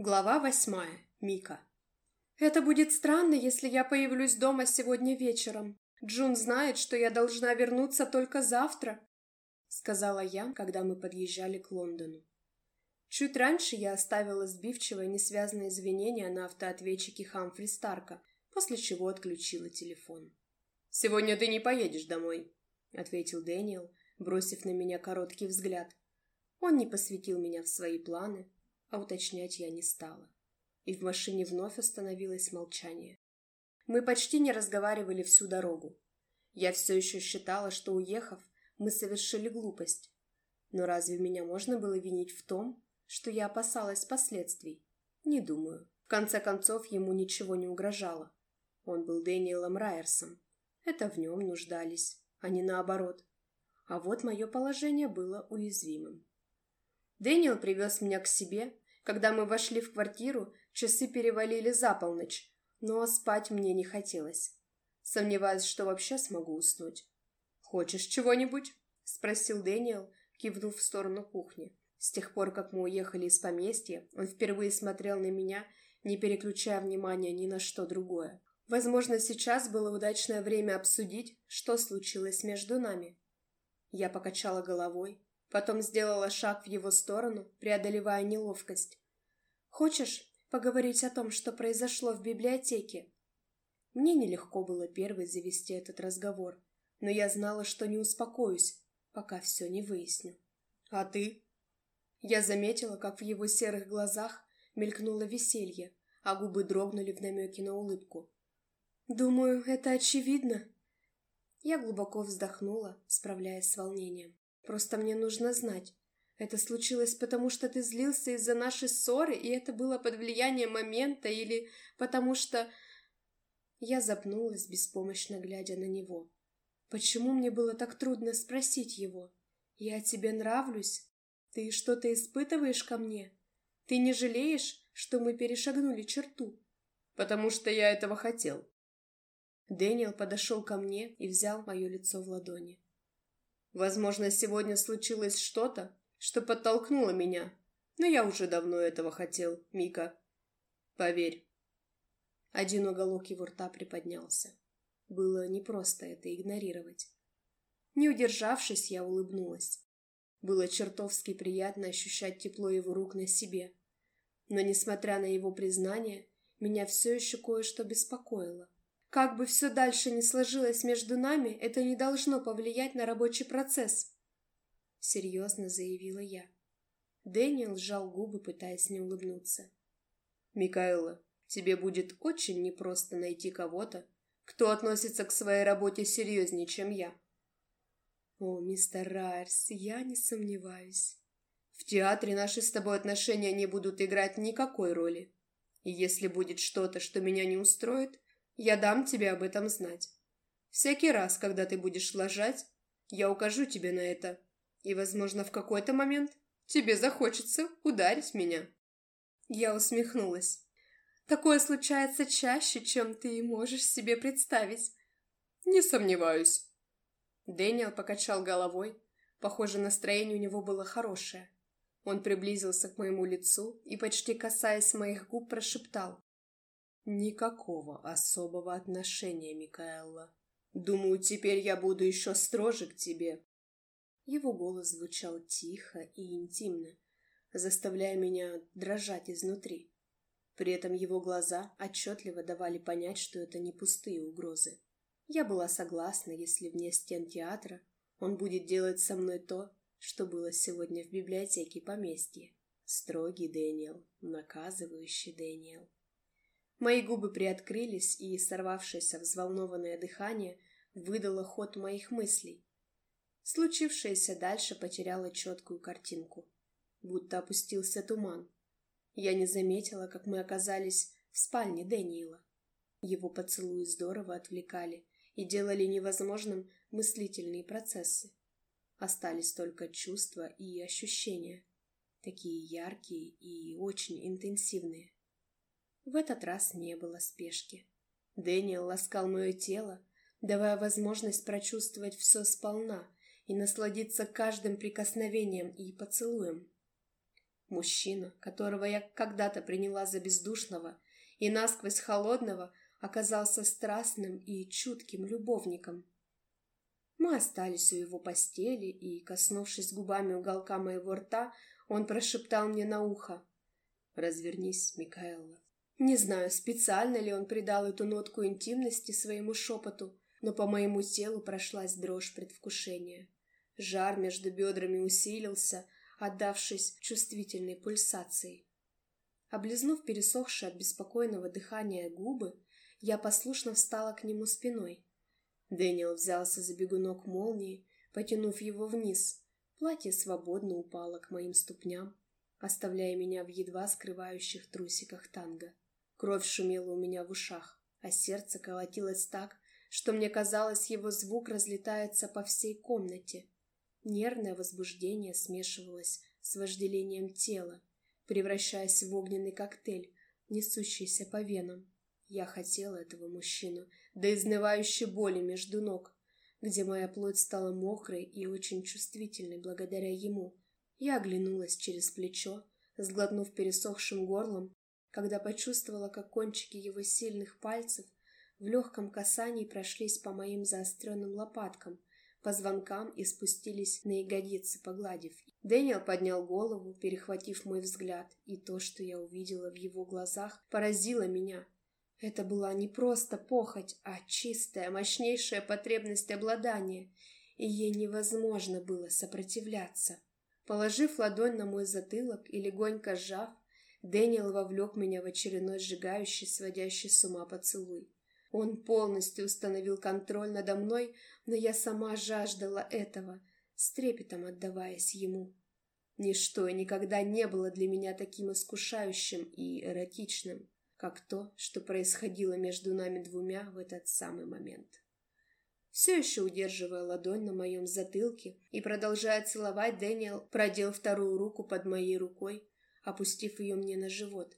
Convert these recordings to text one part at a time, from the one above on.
Глава восьмая. Мика. «Это будет странно, если я появлюсь дома сегодня вечером. Джун знает, что я должна вернуться только завтра», — сказала я, когда мы подъезжали к Лондону. Чуть раньше я оставила сбивчивое несвязное извинение на автоответчике Хамфри Старка, после чего отключила телефон. «Сегодня ты не поедешь домой», — ответил Дэниел, бросив на меня короткий взгляд. Он не посвятил меня в свои планы, а уточнять я не стала. И в машине вновь остановилось молчание. Мы почти не разговаривали всю дорогу. Я все еще считала, что, уехав, мы совершили глупость. Но разве меня можно было винить в том, что я опасалась последствий? Не думаю. В конце концов, ему ничего не угрожало. Он был Дэниелом Райерсом. Это в нем нуждались, а не наоборот. А вот мое положение было уязвимым. Дэниел привез меня к себе. Когда мы вошли в квартиру, часы перевалили за полночь, но спать мне не хотелось. Сомневаюсь, что вообще смогу уснуть. «Хочешь чего-нибудь?» — спросил Дэниел, кивнув в сторону кухни. С тех пор, как мы уехали из поместья, он впервые смотрел на меня, не переключая внимания ни на что другое. Возможно, сейчас было удачное время обсудить, что случилось между нами. Я покачала головой, Потом сделала шаг в его сторону, преодолевая неловкость. «Хочешь поговорить о том, что произошло в библиотеке?» Мне нелегко было первой завести этот разговор, но я знала, что не успокоюсь, пока все не выясню. «А ты?» Я заметила, как в его серых глазах мелькнуло веселье, а губы дрогнули в намеке на улыбку. «Думаю, это очевидно». Я глубоко вздохнула, справляясь с волнением. Просто мне нужно знать. Это случилось потому, что ты злился из-за нашей ссоры, и это было под влиянием момента, или потому что...» Я запнулась, беспомощно глядя на него. «Почему мне было так трудно спросить его? Я тебе нравлюсь? Ты что-то испытываешь ко мне? Ты не жалеешь, что мы перешагнули черту?» «Потому что я этого хотел». Дэниел подошел ко мне и взял мое лицо в ладони. Возможно, сегодня случилось что-то, что подтолкнуло меня, но я уже давно этого хотел, Мика. Поверь. Один уголок его рта приподнялся. Было непросто это игнорировать. Не удержавшись, я улыбнулась. Было чертовски приятно ощущать тепло его рук на себе. Но, несмотря на его признание, меня все еще кое-что беспокоило. Как бы все дальше ни сложилось между нами, это не должно повлиять на рабочий процесс. Серьезно заявила я. Дэниел сжал губы, пытаясь не улыбнуться. «Микаэла, тебе будет очень непросто найти кого-то, кто относится к своей работе серьезнее, чем я». «О, мистер Райерс, я не сомневаюсь. В театре наши с тобой отношения не будут играть никакой роли. И если будет что-то, что меня не устроит, я дам тебе об этом знать. Всякий раз, когда ты будешь лажать, я укажу тебе на это. И, возможно, в какой-то момент тебе захочется ударить меня». Я усмехнулась. «Такое случается чаще, чем ты можешь себе представить». «Не сомневаюсь». Дэниел покачал головой. Похоже, настроение у него было хорошее. Он приблизился к моему лицу и, почти касаясь моих губ, прошептал. Никакого особого отношения, Микаэлла. Думаю, теперь я буду еще строже к тебе. Его голос звучал тихо и интимно, заставляя меня дрожать изнутри. При этом его глаза отчетливо давали понять, что это не пустые угрозы. Я была согласна, если вне стен театра он будет делать со мной то, что было сегодня в библиотеке поместья. Строгий Дэниел, наказывающий Дэниел. Мои губы приоткрылись, и сорвавшееся взволнованное дыхание выдало ход моих мыслей. Случившееся дальше потеряло четкую картинку, будто опустился туман. Я не заметила, как мы оказались в спальне Дэниела. Его поцелуи здорово отвлекали и делали невозможным мыслительные процессы. Остались только чувства и ощущения, такие яркие и очень интенсивные. В этот раз не было спешки. Дэниел ласкал мое тело, давая возможность прочувствовать все сполна и насладиться каждым прикосновением и поцелуем. Мужчина, которого я когда-то приняла за бездушного и насквозь холодного, оказался страстным и чутким любовником. Мы остались у его постели, и, коснувшись губами уголка моего рта, он прошептал мне на ухо. «Развернись, Микаэла». Не знаю, специально ли он придал эту нотку интимности своему шепоту, но по моему телу прошлась дрожь предвкушения. Жар между бедрами усилился, отдавшись чувствительной пульсации. Облизнув пересохшие от беспокойного дыхания губы, я послушно встала к нему спиной. Дэниел взялся за бегунок молнии, потянув его вниз. Платье свободно упало к моим ступням, оставляя меня в едва скрывающих трусиках танго. Кровь шумела у меня в ушах, а сердце колотилось так, что мне казалось, его звук разлетается по всей комнате. Нервное возбуждение смешивалось с вожделением тела, превращаясь в огненный коктейль, несущийся по венам. Я хотела этого мужчину, до изнывающей боли между ног, где моя плоть стала мокрой и очень чувствительной благодаря ему. Я оглянулась через плечо, сглотнув пересохшим горлом, когда почувствовала, как кончики его сильных пальцев в легком касании прошлись по моим заостренным лопаткам, позвонкам и спустились на ягодицы, погладив. Дэниел поднял голову, перехватив мой взгляд, и то, что я увидела в его глазах, поразило меня — это была не просто похоть, а чистая, мощнейшая потребность обладания, и ей невозможно было сопротивляться. Положив ладонь на мой затылок и легонько сжав, Дэниел вовлек меня в очередной сжигающий, сводящий с ума поцелуй. Он полностью установил контроль надо мной, но я сама жаждала этого, с трепетом отдаваясь ему. Ничто и никогда не было для меня таким искушающим и эротичным как то, что происходило между нами двумя в этот самый момент. Все еще удерживая ладонь на моем затылке и продолжая целовать, Дэниел продел вторую руку под моей рукой, опустив ее мне на живот,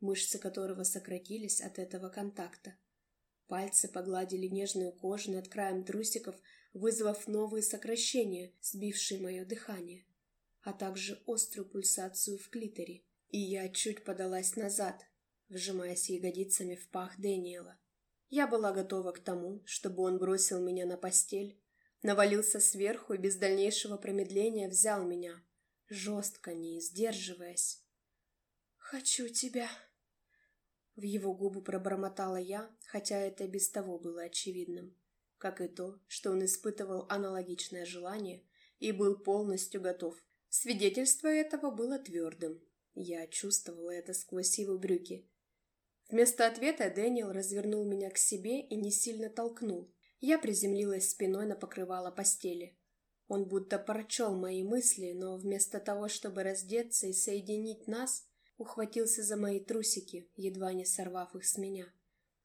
мышцы которого сократились от этого контакта. Пальцы погладили нежную кожу над краем трусиков, вызвав новые сокращения, сбившие мое дыхание, а также острую пульсацию в клиторе. И я чуть подалась назад, вжимаясь ягодицами в пах Дэниела. Я была готова к тому, чтобы он бросил меня на постель, навалился сверху и без дальнейшего промедления взял меня, жестко, не сдерживаясь. «Хочу тебя!» В его губы пробормотала я, хотя это без того было очевидным, как и то, что он испытывал аналогичное желание и был полностью готов. Свидетельство этого было твердым. Я чувствовала это сквозь его брюки, Вместо ответа Дэниел развернул меня к себе и не сильно толкнул. Я приземлилась спиной на покрывало постели. Он будто прочел мои мысли, но вместо того, чтобы раздеться и соединить нас, ухватился за мои трусики, едва не сорвав их с меня,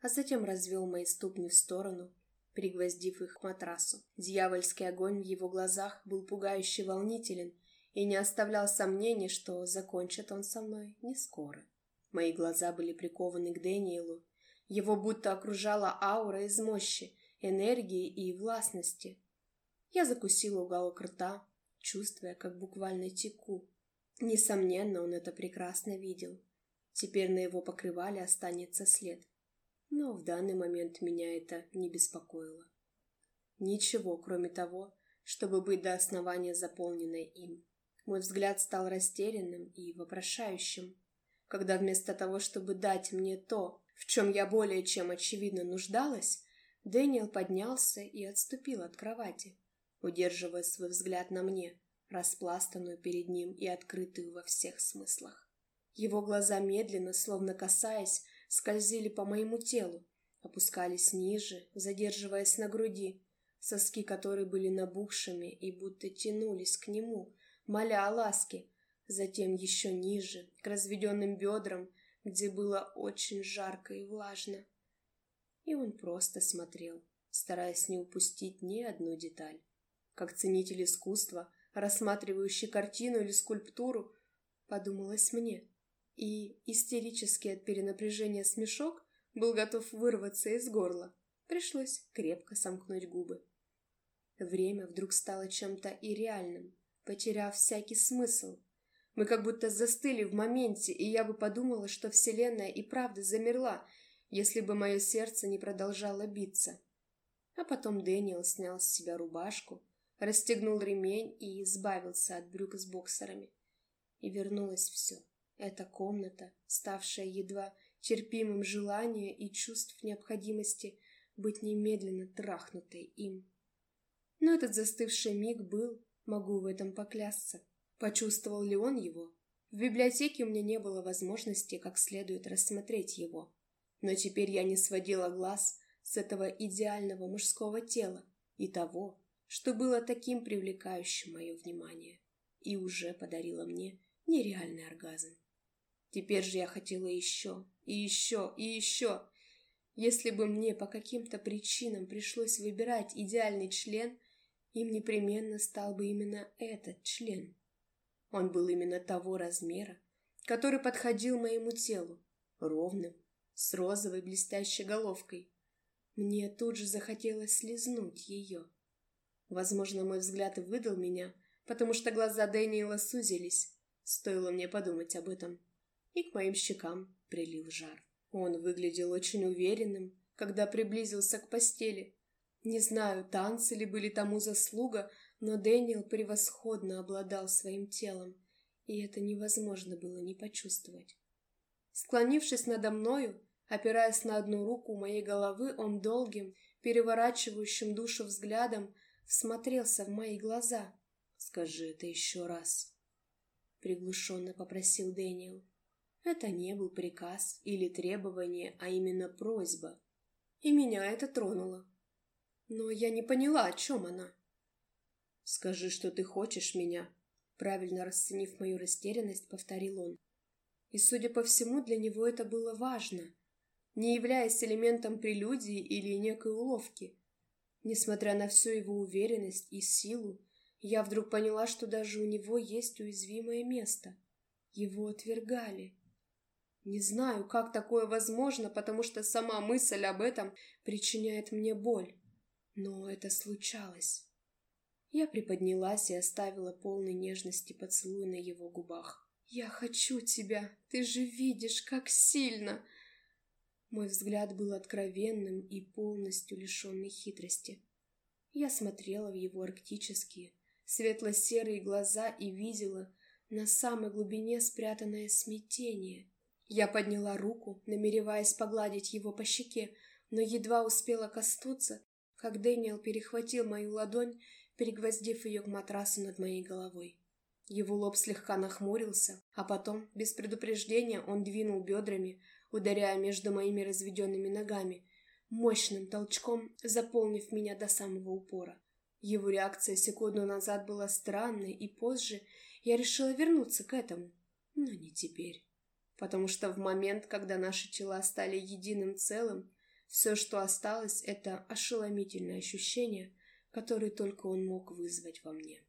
а затем развел мои ступни в сторону, пригвоздив их к матрасу. Дьявольский огонь в его глазах был пугающе волнителен и не оставлял сомнений, что закончит он со мной не скоро. Мои глаза были прикованы к Дэниелу. Его будто окружала аура из мощи, энергии и властности. Я закусила уголок рта, чувствуя, как буквально теку. Несомненно, он это прекрасно видел. Теперь на его покрывале останется след. Но в данный момент меня это не беспокоило. Ничего, кроме того, чтобы быть до основания заполненной им. Мой взгляд стал растерянным и вопрошающим когда вместо того, чтобы дать мне то, в чем я более чем очевидно нуждалась, Дэниел поднялся и отступил от кровати, удерживая свой взгляд на мне, распластанную перед ним и открытую во всех смыслах. Его глаза медленно, словно касаясь, скользили по моему телу, опускались ниже, задерживаясь на груди, соски которой были набухшими и будто тянулись к нему, моля о ласке, затем еще ниже, к разведенным бедрам, где было очень жарко и влажно. И он просто смотрел, стараясь не упустить ни одну деталь. Как ценитель искусства, рассматривающий картину или скульптуру, подумалось мне. И истерический от перенапряжения смешок был готов вырваться из горла. Пришлось крепко сомкнуть губы. Время вдруг стало чем-то и потеряв всякий смысл, Мы как будто застыли в моменте, и я бы подумала, что Вселенная и правда замерла, если бы мое сердце не продолжало биться. А потом Дэниел снял с себя рубашку, расстегнул ремень и избавился от брюк с боксерами. И вернулось все. Эта комната, ставшая едва терпимым желания и чувств необходимости быть немедленно трахнутой им. Но этот застывший миг был, могу в этом поклясться. Почувствовал ли он его? В библиотеке у меня не было возможности как следует рассмотреть его. Но теперь я не сводила глаз с этого идеального мужского тела и того, что было таким привлекающим мое внимание и уже подарило мне нереальный оргазм. Теперь же я хотела еще, и еще, и еще. Если бы мне по каким-то причинам пришлось выбирать идеальный член, им непременно стал бы именно этот член. Он был именно того размера, который подходил моему телу, ровным, с розовой блестящей головкой. Мне тут же захотелось слезнуть ее. Возможно, мой взгляд выдал меня, потому что глаза Дэниела сузились. Стоило мне подумать об этом и к моим щекам прилил жар. Он выглядел очень уверенным, когда приблизился к постели. Не знаю, танцы ли были тому заслуга, но Дэниел превосходно обладал своим телом, и это невозможно было не почувствовать. Склонившись надо мною, опираясь на одну руку моей головы, он долгим, переворачивающим душу взглядом всмотрелся в мои глаза. «Скажи это еще раз», — приглушенно попросил Дэниел. Это не был приказ или требование, а именно просьба. И меня это тронуло. Но я не поняла, о чем она. «Скажи, что ты хочешь меня», — правильно расценив мою растерянность, повторил он. И, судя по всему, для него это было важно, не являясь элементом прелюдии или некой уловки. Несмотря на всю его уверенность и силу, я вдруг поняла, что даже у него есть уязвимое место. Его отвергали. Не знаю, как такое возможно, потому что сама мысль об этом причиняет мне боль. Но это случалось. Я приподнялась и оставила полный нежности поцелуй на его губах. «Я хочу тебя! Ты же видишь, как сильно!» Мой взгляд был откровенным и полностью лишенный хитрости. Я смотрела в его арктические, светло-серые глаза и видела на самой глубине спрятанное смятение — я подняла руку, намереваясь погладить его по щеке, но едва успела коснуться, как Дэниел перехватил мою ладонь, перегвоздив ее к матрасу над моей головой. Его лоб слегка нахмурился, а потом, без предупреждения, он двинул бедрами, ударяя между моими разведенными ногами, мощным толчком заполнив меня до самого упора. Его реакция секунду назад была странной, и позже я решила вернуться к этому, но не теперь потому что в момент, когда наши тела стали единым целым, все, что осталось, это ошеломительное ощущение, которое только он мог вызвать во мне.